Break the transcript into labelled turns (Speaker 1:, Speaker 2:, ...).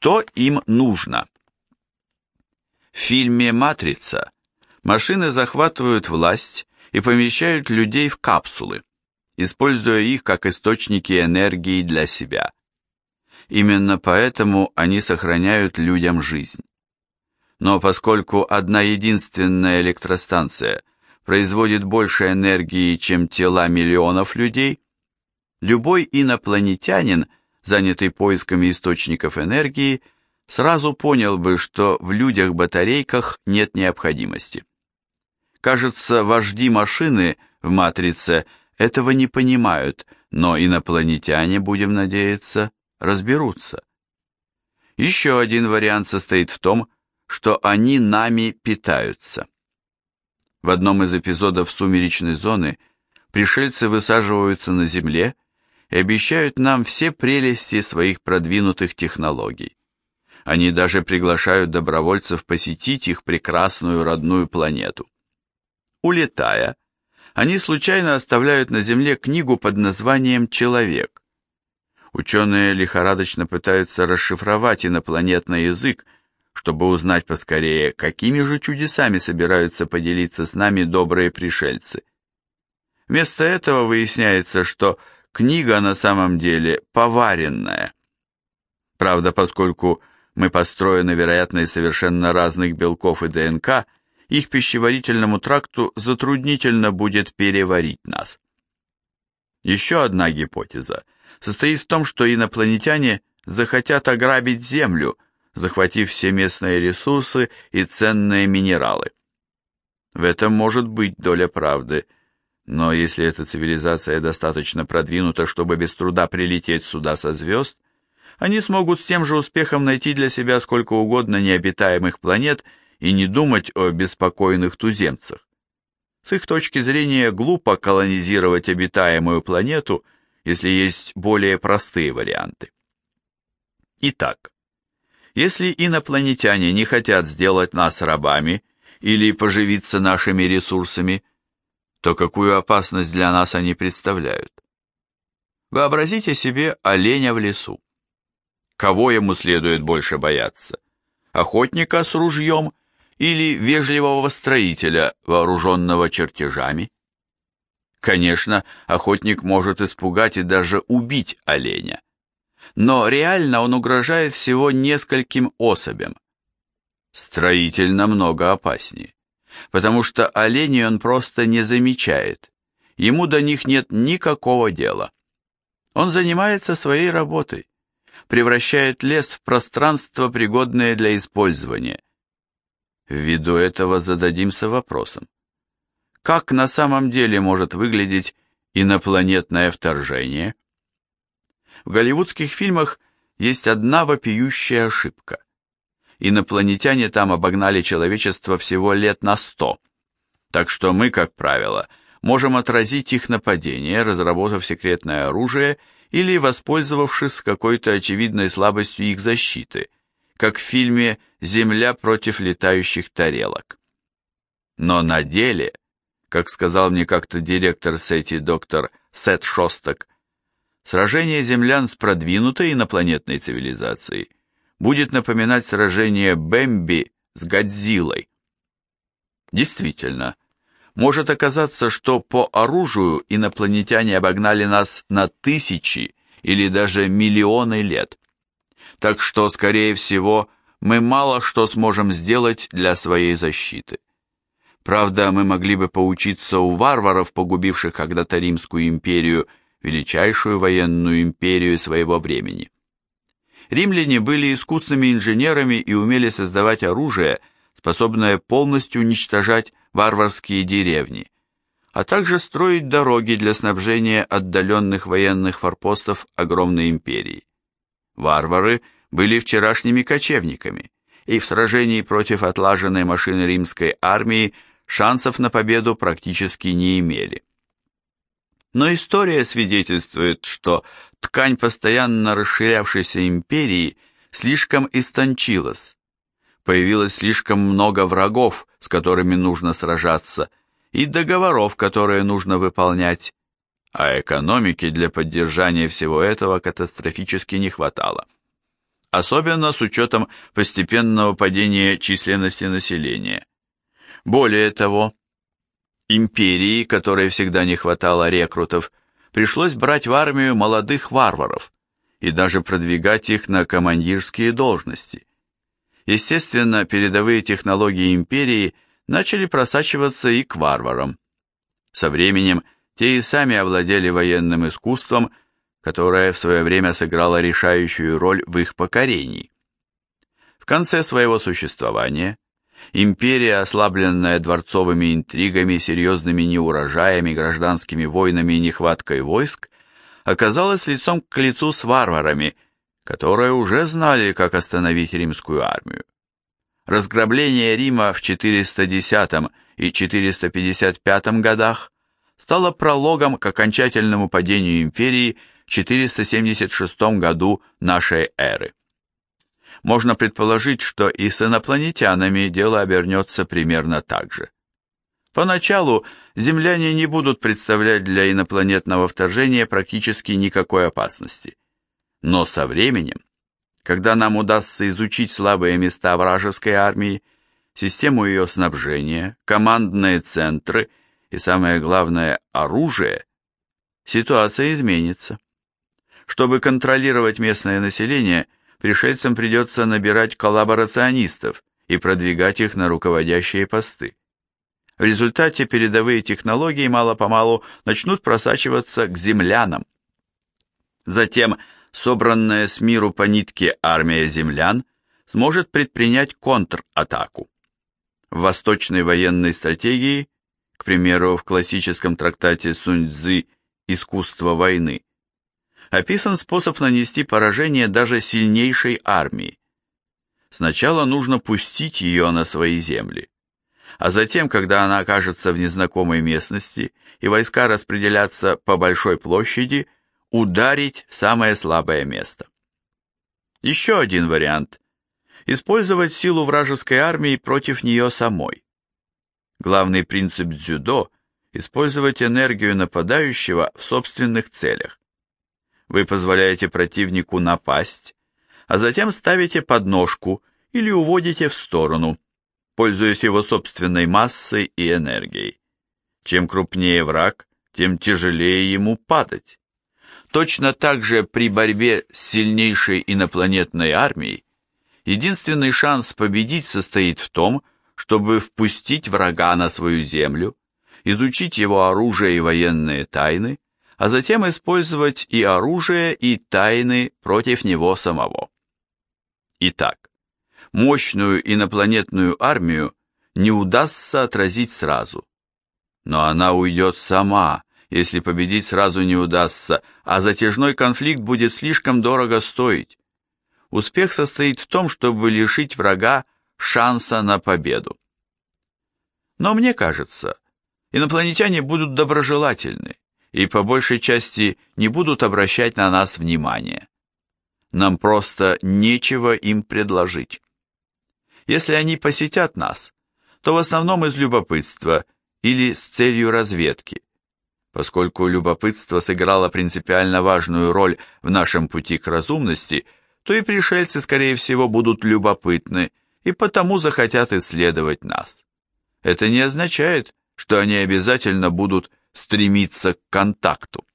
Speaker 1: Что им нужно? В фильме «Матрица» машины захватывают власть и помещают людей в капсулы, используя их как источники энергии для себя. Именно поэтому они сохраняют людям жизнь. Но поскольку одна единственная электростанция производит больше энергии, чем тела миллионов людей, любой инопланетянин, занятый поисками источников энергии, сразу понял бы, что в людях-батарейках нет необходимости. Кажется, вожди машины в «Матрице» этого не понимают, но инопланетяне, будем надеяться, разберутся. Еще один вариант состоит в том, что они нами питаются. В одном из эпизодов «Сумеречной зоны» пришельцы высаживаются на Земле и обещают нам все прелести своих продвинутых технологий. Они даже приглашают добровольцев посетить их прекрасную родную планету. Улетая, они случайно оставляют на Земле книгу под названием «Человек». Ученые лихорадочно пытаются расшифровать инопланетный язык, чтобы узнать поскорее, какими же чудесами собираются поделиться с нами добрые пришельцы. Вместо этого выясняется, что книга на самом деле поваренная. Правда, поскольку мы построены, вероятно, из совершенно разных белков и ДНК, их пищеварительному тракту затруднительно будет переварить нас. Еще одна гипотеза состоит в том, что инопланетяне захотят ограбить Землю – захватив все местные ресурсы и ценные минералы. В этом может быть доля правды, но если эта цивилизация достаточно продвинута, чтобы без труда прилететь сюда со звезд, они смогут с тем же успехом найти для себя сколько угодно необитаемых планет и не думать о беспокойных туземцах. С их точки зрения глупо колонизировать обитаемую планету, если есть более простые варианты. Итак, если инопланетяне не хотят сделать нас рабами или поживиться нашими ресурсами, то какую опасность для нас они представляют? Вообразите себе оленя в лесу. Кого ему следует больше бояться? Охотника с ружьем или вежливого строителя, вооруженного чертежами? Конечно, охотник может испугать и даже убить оленя но реально он угрожает всего нескольким особям. Строитель намного опаснее, потому что оленей он просто не замечает, ему до них нет никакого дела. Он занимается своей работой, превращает лес в пространство, пригодное для использования. Ввиду этого зададимся вопросом. Как на самом деле может выглядеть инопланетное вторжение? В голливудских фильмах есть одна вопиющая ошибка. Инопланетяне там обогнали человечество всего лет на сто, так что мы, как правило, можем отразить их нападение, разработав секретное оружие или воспользовавшись какой-то очевидной слабостью их защиты, как в фильме «Земля против летающих тарелок». Но на деле, как сказал мне как-то директор сети доктор Сет Шостак, Сражение землян с продвинутой инопланетной цивилизацией будет напоминать сражение Бэмби с Годзиллой. Действительно, может оказаться, что по оружию инопланетяне обогнали нас на тысячи или даже миллионы лет. Так что, скорее всего, мы мало что сможем сделать для своей защиты. Правда, мы могли бы поучиться у варваров, погубивших когда-то Римскую империю величайшую военную империю своего времени. Римляне были искусными инженерами и умели создавать оружие, способное полностью уничтожать варварские деревни, а также строить дороги для снабжения отдаленных военных форпостов огромной империи. Варвары были вчерашними кочевниками, и в сражении против отлаженной машины римской армии шансов на победу практически не имели. Но история свидетельствует, что ткань постоянно расширявшейся империи слишком истончилась. Появилось слишком много врагов, с которыми нужно сражаться, и договоров, которые нужно выполнять, а экономики для поддержания всего этого катастрофически не хватало. особенно с учетом постепенного падения численности населения. Более того, империи, которой всегда не хватало рекрутов, пришлось брать в армию молодых варваров и даже продвигать их на командирские должности. Естественно, передовые технологии империи начали просачиваться и к варварам. Со временем те и сами овладели военным искусством, которое в свое время сыграло решающую роль в их покорении. В конце своего существования империя, ослабленная дворцовыми интригами, серьезными неурожаями, гражданскими войнами и нехваткой войск, оказалась лицом к лицу с варварами, которые уже знали, как остановить римскую армию. Разграбление Рима в 410 и 455 годах стало прологом к окончательному падению империи в 476 году нашей эры. Можно предположить, что и с инопланетянами дело обернется примерно так же. Поначалу земляне не будут представлять для инопланетного вторжения практически никакой опасности. Но со временем, когда нам удастся изучить слабые места вражеской армии, систему ее снабжения, командные центры и, самое главное, оружие, ситуация изменится. Чтобы контролировать местное население, пришельцам придется набирать коллаборационистов и продвигать их на руководящие посты. В результате передовые технологии мало-помалу начнут просачиваться к землянам. Затем собранная с миру по нитке армия землян сможет предпринять контратаку. В восточной военной стратегии, к примеру, в классическом трактате Сунь-Цзы «Искусство войны», описан способ нанести поражение даже сильнейшей армии. Сначала нужно пустить ее на свои земли а затем, когда она окажется в незнакомой местности и войска распределятся по большой площади, ударить самое слабое место. Еще один вариант – использовать силу вражеской армии против нее самой. Главный принцип дзюдо – использовать энергию нападающего в собственных целях. Вы позволяете противнику напасть, а затем ставите подножку или уводите в сторону – пользуясь его собственной массой и энергией. Чем крупнее враг, тем тяжелее ему падать. Точно так же при борьбе с сильнейшей инопланетной армией единственный шанс победить состоит в том, чтобы впустить врага на свою землю, изучить его оружие и военные тайны, а затем использовать и оружие, и тайны против него самого. Итак, мощную инопланетную армию не удастся отразить сразу. Но она уйдет сама, если победить сразу не удастся, а затяжной конфликт будет слишком дорого стоить. Успех состоит в том, чтобы лишить врага шанса на победу. Но мне кажется, инопланетяне будут доброжелательны и по большей части не будут обращать на нас внимания. Нам просто нечего им предложить. Если они посетят нас, то в основном из любопытства или с целью разведки. Поскольку любопытство сыграло принципиально важную роль в нашем пути к разумности, то и пришельцы, скорее всего, будут любопытны и потому захотят исследовать нас. Это не означает, что они обязательно будут стремиться к контакту.